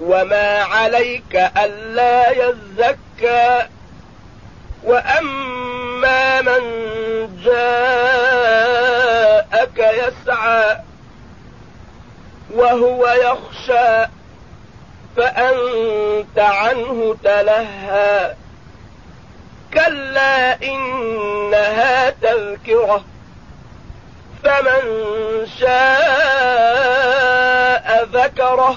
وما عليك ألا يزكى وأما من جاءك يسعى وهو يخشى فأنت عنه تلهى كلا إنها تذكرة فمن شاء ذكره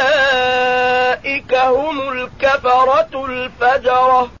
هم الكفرة الفجرة.